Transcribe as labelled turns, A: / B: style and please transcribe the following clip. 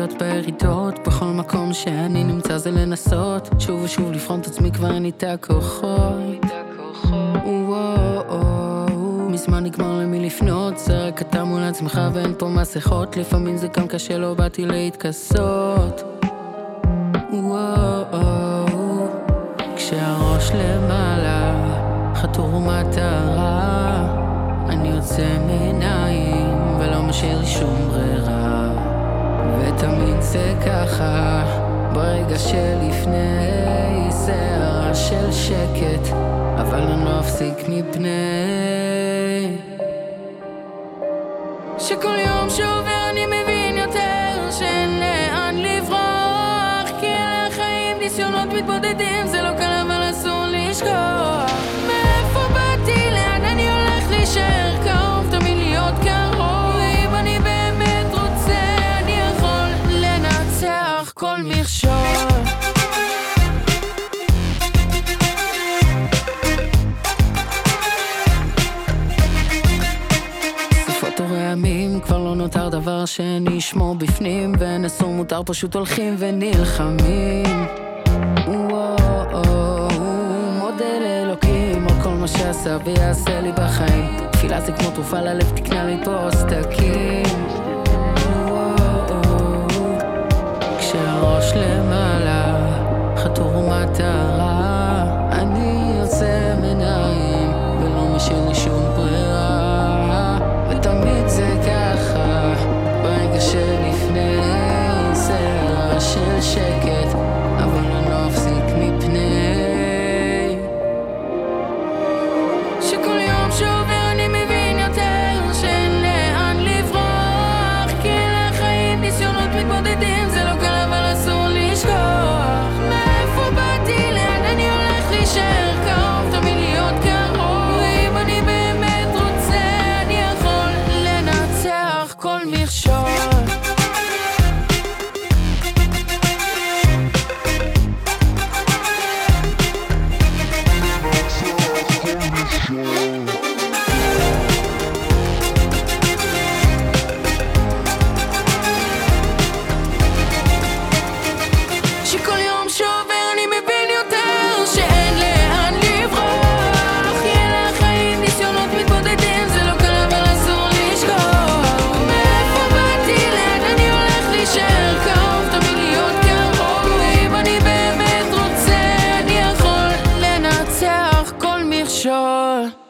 A: להיות בירידות בכל מקום שאני נמצא זה לנסות. שוב ושוב לבחון את עצמי כבר אין לי את הכוחות. מזמן נגמר למי לפנות זה רק אתה מול עצמך ואין פה מסכות. לפעמים זה גם קשה לא באתי להתכסות. כשהראש למעלה חתור מטרה זה ככה ברגע שלפני סערה של שקט אבל אני לא אפסיק מפני שכל יום שעובר אני מבין יותר שאין לאן לברוח כי אלה החיים ניסיונות מתבודדים זה לא קל אבל אסור לשכוח כבר לא נותר דבר שנשמור בפנים ונשוא מותר פשוט הולכים ונלחמים. מה שעשה ויעשה לי בחיים. תפילה זה כמו תרופה ללב תקנה לי פה שכל sure.